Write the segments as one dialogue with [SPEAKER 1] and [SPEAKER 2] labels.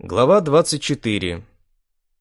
[SPEAKER 1] Глава 24.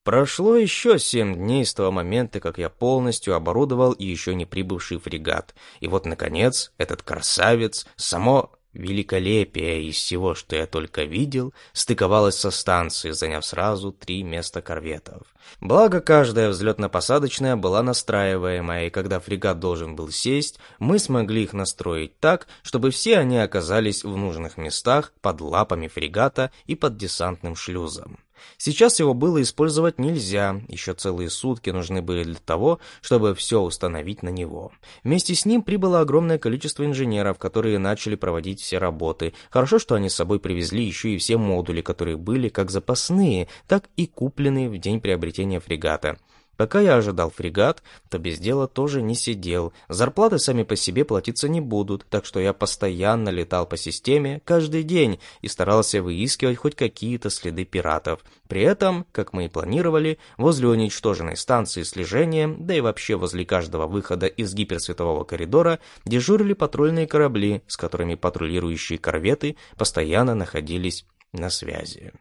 [SPEAKER 1] Прошло еще семь дней с того момента, как я полностью оборудовал еще не прибывший фрегат. И вот, наконец, этот красавец, само великолепие из всего, что я только видел, стыковалось со станцией, заняв сразу три места корветов. Благо, каждая взлетно-посадочная была настраиваемая, и когда фрегат должен был сесть, мы смогли их настроить так, чтобы все они оказались в нужных местах под лапами фрегата и под десантным шлюзом. Сейчас его было использовать нельзя, еще целые сутки нужны были для того, чтобы все установить на него. Вместе с ним прибыло огромное количество инженеров, которые начали проводить все работы. Хорошо, что они с собой привезли еще и все модули, которые были как запасные, так и купленные в день приобретения фрегата. Пока я ожидал фрегат, то без дела тоже не сидел. Зарплаты сами по себе платиться не будут, так что я постоянно летал по системе каждый день и старался выискивать хоть какие-то следы пиратов. При этом, как мы и планировали, возле уничтоженной станции слежения, да и вообще возле каждого выхода из гиперсветового коридора, дежурили патрульные корабли, с которыми патрулирующие корветы постоянно находились на связи.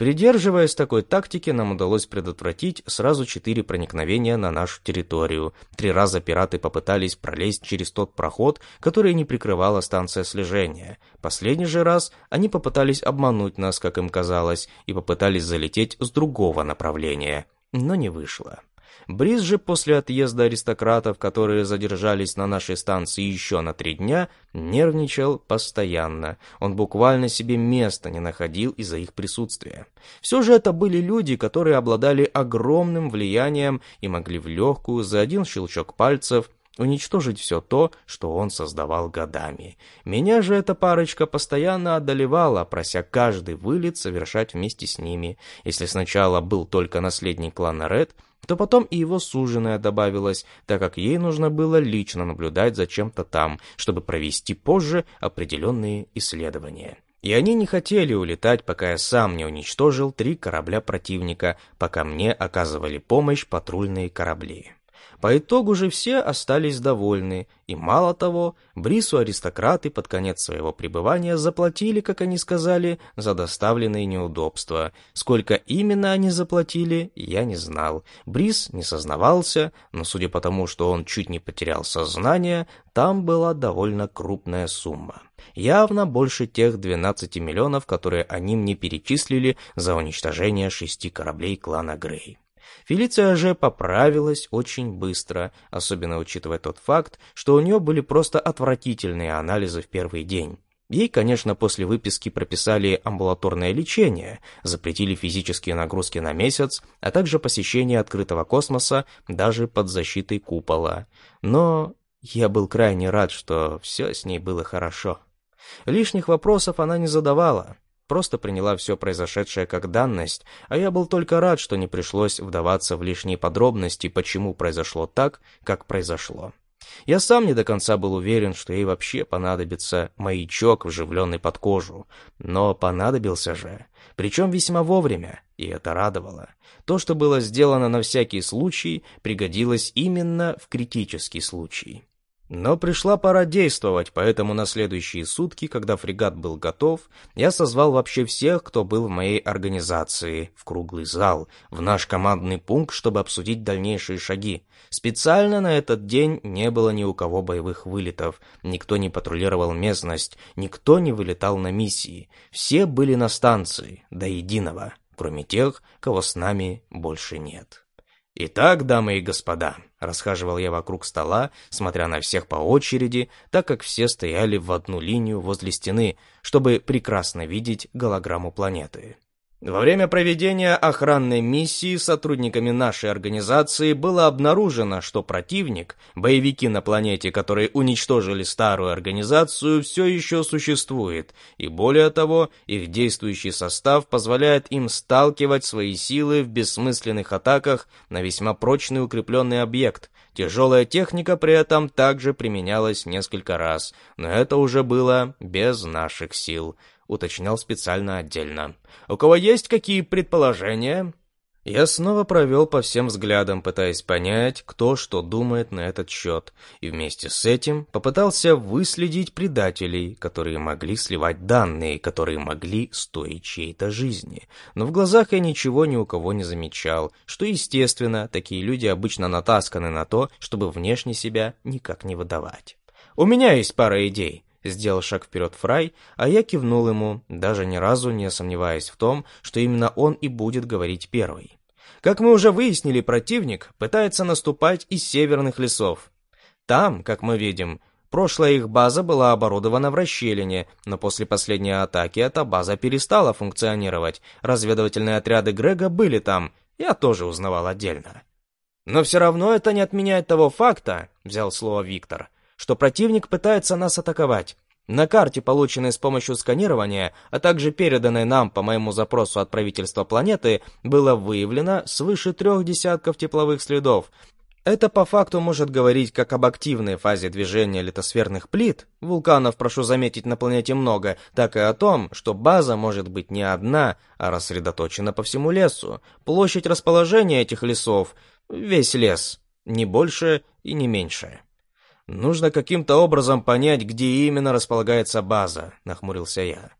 [SPEAKER 1] Придерживаясь такой тактики, нам удалось предотвратить сразу четыре проникновения на нашу территорию. Три раза пираты попытались пролезть через тот проход, который не прикрывала станция слежения. Последний же раз они попытались обмануть нас, как им казалось, и попытались залететь с другого направления. Но не вышло. Бриз же после отъезда аристократов, которые задержались на нашей станции еще на три дня, нервничал постоянно. Он буквально себе места не находил из-за их присутствия. Все же это были люди, которые обладали огромным влиянием и могли в легкую за один щелчок пальцев уничтожить все то, что он создавал годами. Меня же эта парочка постоянно одолевала, прося каждый вылет совершать вместе с ними. Если сначала был только наследник клана Ред, то потом и его суженая добавилась, так как ей нужно было лично наблюдать за чем-то там, чтобы провести позже определенные исследования. И они не хотели улетать, пока я сам не уничтожил три корабля противника, пока мне оказывали помощь патрульные корабли. По итогу же все остались довольны, и мало того, Брису аристократы под конец своего пребывания заплатили, как они сказали, за доставленные неудобства. Сколько именно они заплатили, я не знал. Брис не сознавался, но судя по тому, что он чуть не потерял сознание, там была довольно крупная сумма. Явно больше тех 12 миллионов, которые они мне перечислили за уничтожение шести кораблей клана Грей. Фелиция же поправилась очень быстро, особенно учитывая тот факт, что у нее были просто отвратительные анализы в первый день. Ей, конечно, после выписки прописали амбулаторное лечение, запретили физические нагрузки на месяц, а также посещение открытого космоса даже под защитой купола. Но я был крайне рад, что все с ней было хорошо. Лишних вопросов она не задавала, просто приняла все произошедшее как данность, а я был только рад, что не пришлось вдаваться в лишние подробности, почему произошло так, как произошло. Я сам не до конца был уверен, что ей вообще понадобится маячок, вживленный под кожу, но понадобился же, причем весьма вовремя, и это радовало. То, что было сделано на всякий случай, пригодилось именно в критический случай. Но пришла пора действовать, поэтому на следующие сутки, когда фрегат был готов, я созвал вообще всех, кто был в моей организации, в круглый зал, в наш командный пункт, чтобы обсудить дальнейшие шаги. Специально на этот день не было ни у кого боевых вылетов, никто не патрулировал местность, никто не вылетал на миссии. Все были на станции, до единого, кроме тех, кого с нами больше нет. Итак, дамы и господа, Расхаживал я вокруг стола, смотря на всех по очереди, так как все стояли в одну линию возле стены, чтобы прекрасно видеть голограмму планеты. Во время проведения охранной миссии сотрудниками нашей организации было обнаружено, что противник, боевики на планете, которые уничтожили старую организацию, все еще существует, и более того, их действующий состав позволяет им сталкивать свои силы в бессмысленных атаках на весьма прочный укрепленный объект. Тяжелая техника при этом также применялась несколько раз, но это уже было без наших сил уточнял специально отдельно. «У кого есть какие предположения?» Я снова провел по всем взглядам, пытаясь понять, кто что думает на этот счет, и вместе с этим попытался выследить предателей, которые могли сливать данные, которые могли стоить чьей-то жизни. Но в глазах я ничего ни у кого не замечал, что, естественно, такие люди обычно натасканы на то, чтобы внешне себя никак не выдавать. «У меня есть пара идей», Сделал шаг вперед Фрай, а я кивнул ему, даже ни разу не сомневаясь в том, что именно он и будет говорить первый. Как мы уже выяснили, противник пытается наступать из северных лесов. Там, как мы видим, прошлая их база была оборудована в расщелине, но после последней атаки эта база перестала функционировать. Разведывательные отряды Грега были там, я тоже узнавал отдельно. Но все равно это не отменяет того факта, взял слово Виктор, что противник пытается нас атаковать. На карте, полученной с помощью сканирования, а также переданной нам по моему запросу от правительства планеты, было выявлено свыше трех десятков тепловых следов. Это по факту может говорить как об активной фазе движения литосферных плит, вулканов, прошу заметить, на планете много, так и о том, что база может быть не одна, а рассредоточена по всему лесу. Площадь расположения этих лесов — весь лес, не больше и не меньше. «Нужно каким-то образом понять, где именно располагается база», — нахмурился я.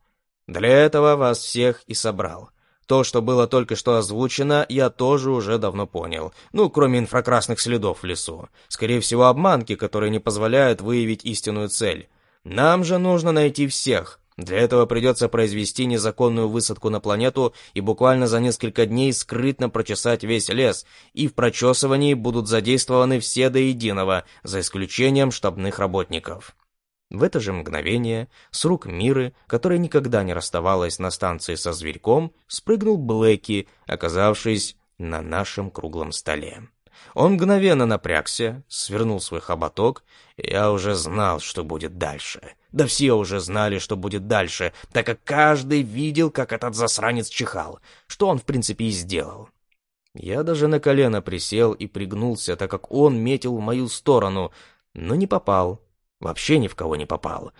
[SPEAKER 1] «Для этого вас всех и собрал. То, что было только что озвучено, я тоже уже давно понял. Ну, кроме инфракрасных следов в лесу. Скорее всего, обманки, которые не позволяют выявить истинную цель. Нам же нужно найти всех, для этого придется произвести незаконную высадку на планету и буквально за несколько дней скрытно прочесать весь лес, и в прочесывании будут задействованы все до единого, за исключением штабных работников. В это же мгновение с рук Миры, которая никогда не расставалась на станции со зверьком, спрыгнул Блэки, оказавшись на нашем круглом столе. Он мгновенно напрягся, свернул свой хоботок, и я уже знал, что будет дальше. Да все уже знали, что будет дальше, так как каждый видел, как этот засранец чихал, что он в принципе и сделал. Я даже на колено присел и пригнулся, так как он метил в мою сторону, но не попал. Вообще ни в кого не попал.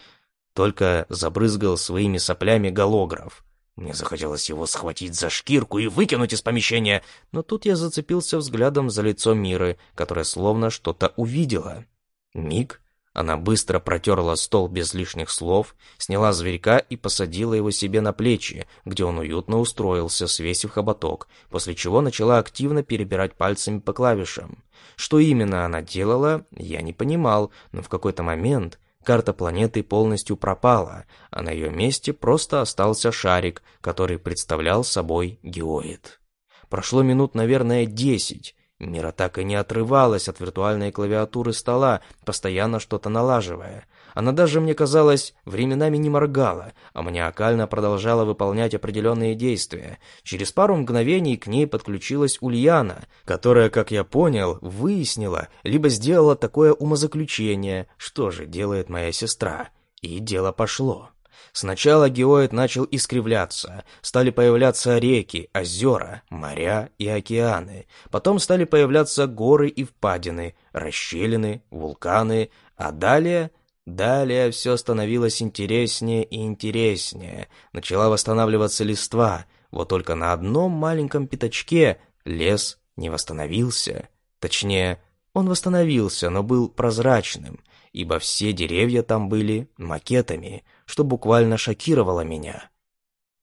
[SPEAKER 1] Только забрызгал своими соплями голограф. Мне захотелось его схватить за шкирку и выкинуть из помещения, но тут я зацепился взглядом за лицо Миры, которая словно что-то увидела. Миг, она быстро протерла стол без лишних слов, сняла зверька и посадила его себе на плечи, где он уютно устроился, свесив хоботок, после чего начала активно перебирать пальцами по клавишам. Что именно она делала, я не понимал, но в какой-то момент Карта планеты полностью пропала, а на ее месте просто остался шарик, который представлял собой геоид. Прошло минут, наверное, десять. Мира так и не отрывалась от виртуальной клавиатуры стола, постоянно что-то налаживая. Она даже, мне казалось, временами не моргала, а маниакально продолжала выполнять определенные действия. Через пару мгновений к ней подключилась Ульяна, которая, как я понял, выяснила, либо сделала такое умозаключение, что же делает моя сестра. И дело пошло. Сначала геоид начал искривляться, стали появляться реки, озера, моря и океаны. Потом стали появляться горы и впадины, расщелины, вулканы, а далее Далее все становилось интереснее и интереснее. Начала восстанавливаться листва. Вот только на одном маленьком пятачке лес не восстановился. Точнее, он восстановился, но был прозрачным, ибо все деревья там были макетами, что буквально шокировало меня.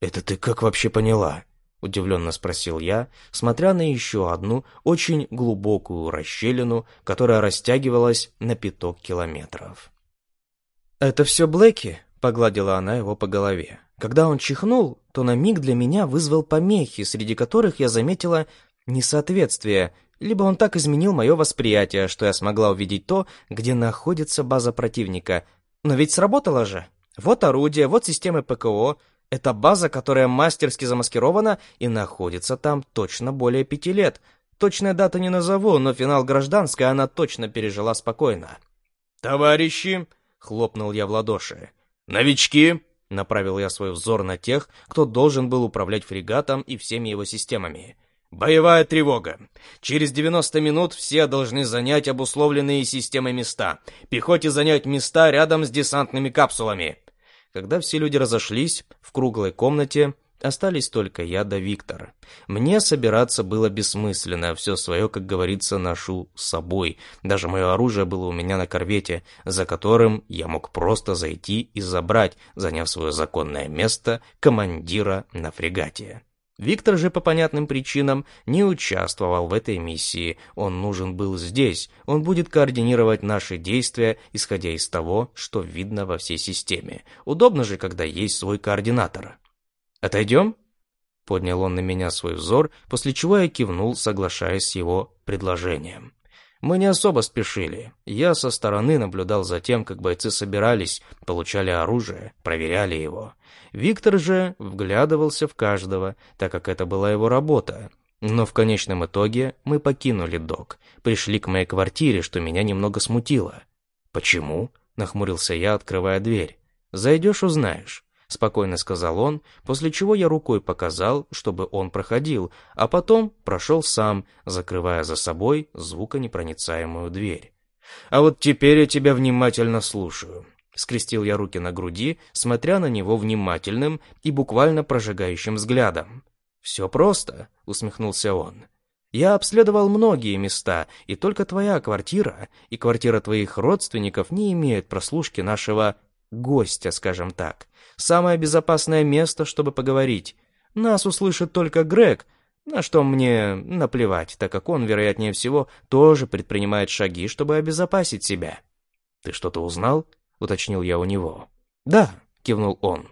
[SPEAKER 1] «Это ты как вообще поняла?» — удивленно спросил я, смотря на еще одну очень глубокую расщелину, которая растягивалась на пяток километров. «Это все Блэки?» — погладила она его по голове. Когда он чихнул, то на миг для меня вызвал помехи, среди которых я заметила несоответствие, либо он так изменил мое восприятие, что я смогла увидеть то, где находится база противника. Но ведь сработало же. Вот орудие, вот системы ПКО. Это база, которая мастерски замаскирована и находится там точно более пяти лет. Точная дата не назову, но финал гражданской она точно пережила спокойно. «Товарищи!» Хлопнул я в ладоши. «Новички!» — направил я свой взор на тех, кто должен был управлять фрегатом и всеми его системами. «Боевая тревога. Через 90 минут все должны занять обусловленные системой места. Пехоте занять места рядом с десантными капсулами». Когда все люди разошлись, в круглой комнате Остались только я да Виктор. Мне собираться было бессмысленно, все свое, как говорится, ношу с собой. Даже мое оружие было у меня на корвете, за которым я мог просто зайти и забрать, заняв свое законное место командира на фрегате. Виктор же по понятным причинам не участвовал в этой миссии. Он нужен был здесь. Он будет координировать наши действия, исходя из того, что видно во всей системе. Удобно же, когда есть свой координатор. «Отойдем?» Поднял он на меня свой взор, после чего я кивнул, соглашаясь с его предложением. Мы не особо спешили. Я со стороны наблюдал за тем, как бойцы собирались, получали оружие, проверяли его. Виктор же вглядывался в каждого, так как это была его работа. Но в конечном итоге мы покинули док, пришли к моей квартире, что меня немного смутило. «Почему?» — нахмурился я, открывая дверь. «Зайдешь — узнаешь». — спокойно сказал он, после чего я рукой показал, чтобы он проходил, а потом прошел сам, закрывая за собой звуконепроницаемую дверь. «А вот теперь я тебя внимательно слушаю», — скрестил я руки на груди, смотря на него внимательным и буквально прожигающим взглядом. «Все просто», — усмехнулся он. «Я обследовал многие места, и только твоя квартира и квартира твоих родственников не имеют прослушки нашего гостя, скажем так. Самое безопасное место, чтобы поговорить. Нас услышит только Грег, на что мне наплевать, так как он, вероятнее всего, тоже предпринимает шаги, чтобы обезопасить себя. «Ты что-то узнал?» — уточнил я у него. «Да», — кивнул он.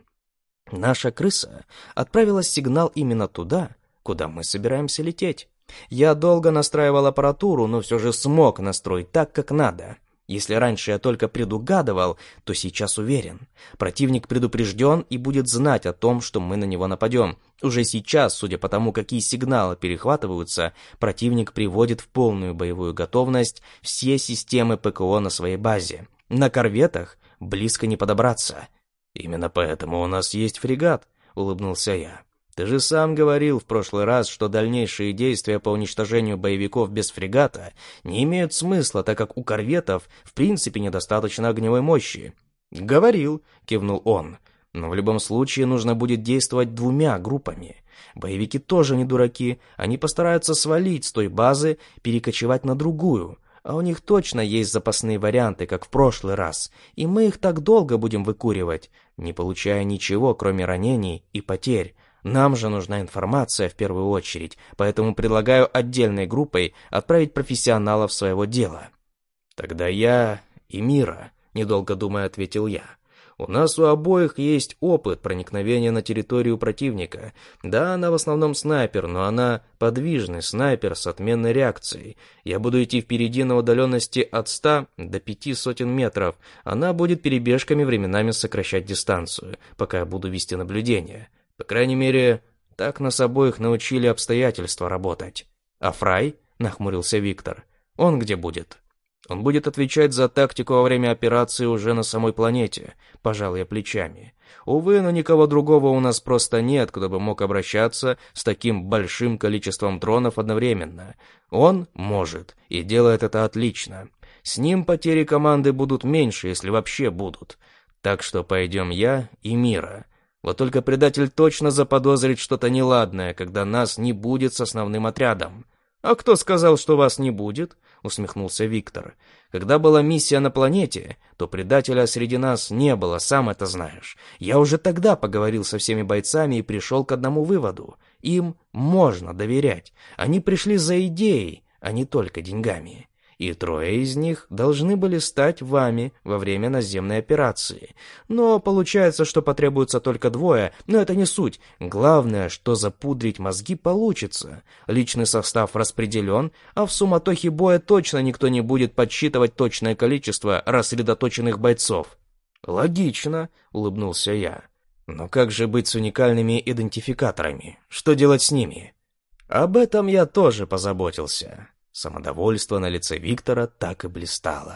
[SPEAKER 1] «Наша крыса отправила сигнал именно туда, куда мы собираемся лететь. Я долго настраивал аппаратуру, но все же смог настроить так, как надо. Если раньше я только предугадывал, то сейчас уверен. Противник предупрежден и будет знать о том, что мы на него нападем. Уже сейчас, судя по тому, какие сигналы перехватываются, противник приводит в полную боевую готовность все системы ПКО на своей базе. На корветах близко не подобраться. «Именно поэтому у нас есть фрегат», — улыбнулся я. Ты же сам говорил в прошлый раз, что дальнейшие действия по уничтожению боевиков без фрегата не имеют смысла, так как у корветов в принципе недостаточно огневой мощи. Говорил, кивнул он. Но в любом случае нужно будет действовать двумя группами. Боевики тоже не дураки, они постараются свалить с той базы, перекочевать на другую. А у них точно есть запасные варианты, как в прошлый раз, и мы их так долго будем выкуривать, не получая ничего, кроме ранений и потерь. Нам же нужна информация в первую очередь, поэтому предлагаю отдельной группой отправить профессионалов своего дела. Тогда я и Мира, недолго думая, ответил я. У нас у обоих есть опыт проникновения на территорию противника. Да, она в основном снайпер, но она подвижный снайпер с отменной реакцией. Я буду идти впереди на удаленности от 100 до 5 сотен метров. Она будет перебежками временами сокращать дистанцию, пока я буду вести наблюдение. По крайней мере, так нас обоих научили обстоятельства работать. А Фрай, нахмурился Виктор, он где будет? Он будет отвечать за тактику во время операции уже на самой планете, пожал я плечами. Увы, но никого другого у нас просто нет, кто бы мог обращаться с таким большим количеством дронов одновременно. Он может, и делает это отлично. С ним потери команды будут меньше, если вообще будут. Так что пойдем я и Мира. Вот только предатель точно заподозрит что-то неладное, когда нас не будет с основным отрядом. «А кто сказал, что вас не будет?» — усмехнулся Виктор. «Когда была миссия на планете, то предателя среди нас не было, сам это знаешь. Я уже тогда поговорил со всеми бойцами и пришел к одному выводу. Им можно доверять. Они пришли за идеей, а не только деньгами и трое из них должны были стать вами во время наземной операции. Но получается, что потребуется только двое, но это не суть. Главное, что запудрить мозги получится. Личный состав распределен, а в суматохе боя точно никто не будет подсчитывать точное количество рассредоточенных бойцов. «Логично», — улыбнулся я. «Но как же быть с уникальными идентификаторами? Что делать с ними?» «Об этом я тоже позаботился». Самодовольство на лице Виктора так и блистало.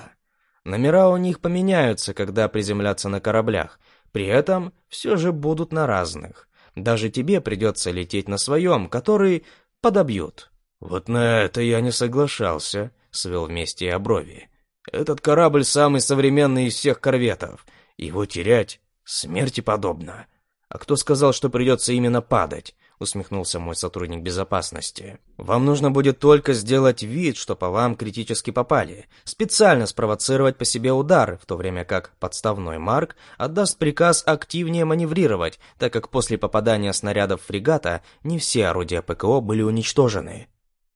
[SPEAKER 1] Номера у них поменяются, когда приземлятся на кораблях. При этом все же будут на разных. Даже тебе придется лететь на своем, который подобьют. Вот на это я не соглашался, свел вместе и оброви. Этот корабль самый современный из всех корветов. Его терять смерти подобно. «А кто сказал, что придется именно падать?» — усмехнулся мой сотрудник безопасности. «Вам нужно будет только сделать вид, что по вам критически попали, специально спровоцировать по себе удар, в то время как подставной Марк отдаст приказ активнее маневрировать, так как после попадания снарядов фрегата не все орудия ПКО были уничтожены».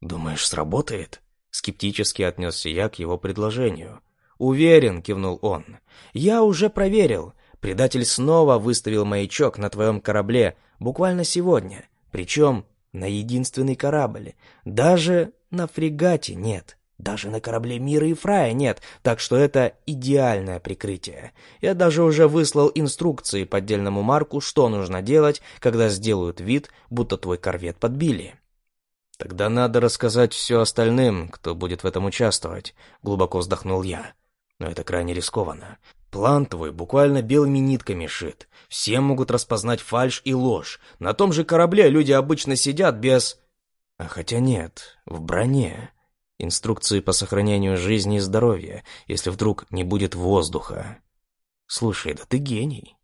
[SPEAKER 1] «Думаешь, сработает?» — скептически отнесся я к его предложению. «Уверен», — кивнул он. «Я уже проверил. Предатель снова выставил маячок на твоем корабле буквально сегодня. Причем на единственный корабль. Даже на фрегате нет. Даже на корабле Мира и Фрая нет, так что это идеальное прикрытие. Я даже уже выслал инструкции по отдельному марку, что нужно делать, когда сделают вид, будто твой корвет подбили. Тогда надо рассказать все остальным, кто будет в этом участвовать, глубоко вздохнул я. Но это крайне рискованно. План твой буквально белыми нитками шит. Все могут распознать фальшь и ложь. На том же корабле люди обычно сидят без... А хотя нет, в броне. Инструкции по сохранению жизни и здоровья, если вдруг не будет воздуха. Слушай, да ты гений.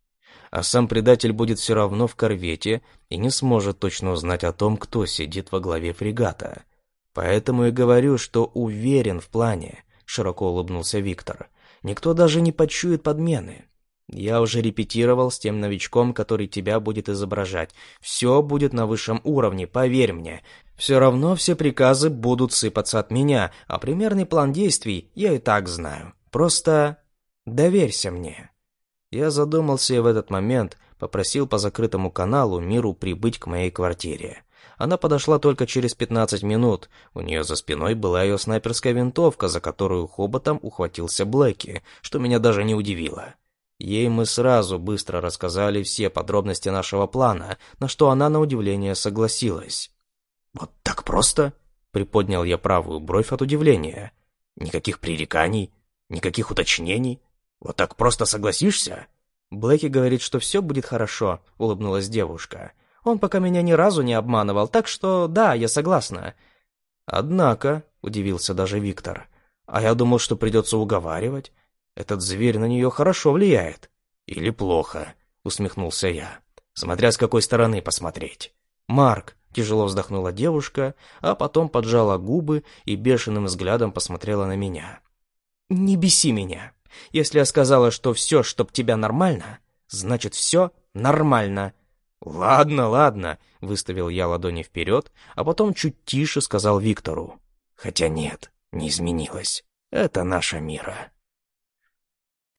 [SPEAKER 1] А сам предатель будет все равно в корвете и не сможет точно узнать о том, кто сидит во главе фрегата. Поэтому и говорю, что уверен в плане, широко улыбнулся Виктор. Никто даже не почует подмены. Я уже репетировал с тем новичком, который тебя будет изображать. Все будет на высшем уровне, поверь мне. Все равно все приказы будут сыпаться от меня, а примерный план действий я и так знаю. Просто доверься мне». Я задумался и в этот момент попросил по закрытому каналу Миру прибыть к моей квартире. Она подошла только через 15 минут. У нее за спиной была ее снайперская винтовка, за которую хоботом ухватился Блэки, что меня даже не удивило. Ей мы сразу быстро рассказали все подробности нашего плана, на что она, на удивление, согласилась. «Вот так просто?» — приподнял я правую бровь от удивления. «Никаких пререканий, никаких уточнений. Вот так просто согласишься?» «Блэки говорит, что все будет хорошо», — улыбнулась девушка. Он пока меня ни разу не обманывал, так что да, я согласна». «Однако», — удивился даже Виктор, — «а я думал, что придется уговаривать. Этот зверь на нее хорошо влияет». «Или плохо», — усмехнулся я, смотря с какой стороны посмотреть. «Марк», — тяжело вздохнула девушка, а потом поджала губы и бешеным взглядом посмотрела на меня. «Не беси меня. Если я сказала, что все, чтоб тебя нормально, значит все нормально. «Ладно, ладно», — выставил я ладони вперед, а потом чуть тише сказал Виктору. «Хотя нет, не изменилось. Это наша мира».